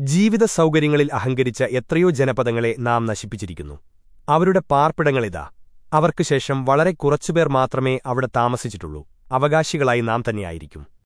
ജീവിത സൗകര്യങ്ങളിൽ അഹങ്കരിച്ച എത്രയോ ജനപദങ്ങളെ നാം നശിപ്പിച്ചിരിക്കുന്നു. അവരുടെ പാർപ്പിടങ്ങളിതാ. അവർക്ക് ശേഷം വളരെ കുറച്ചുപേർ മാത്രമേ അവിടെ താമസിച്ചിട്ടുള്ളൂ. അവകാശികളായി നാം തന്നെയായിരിക്കും.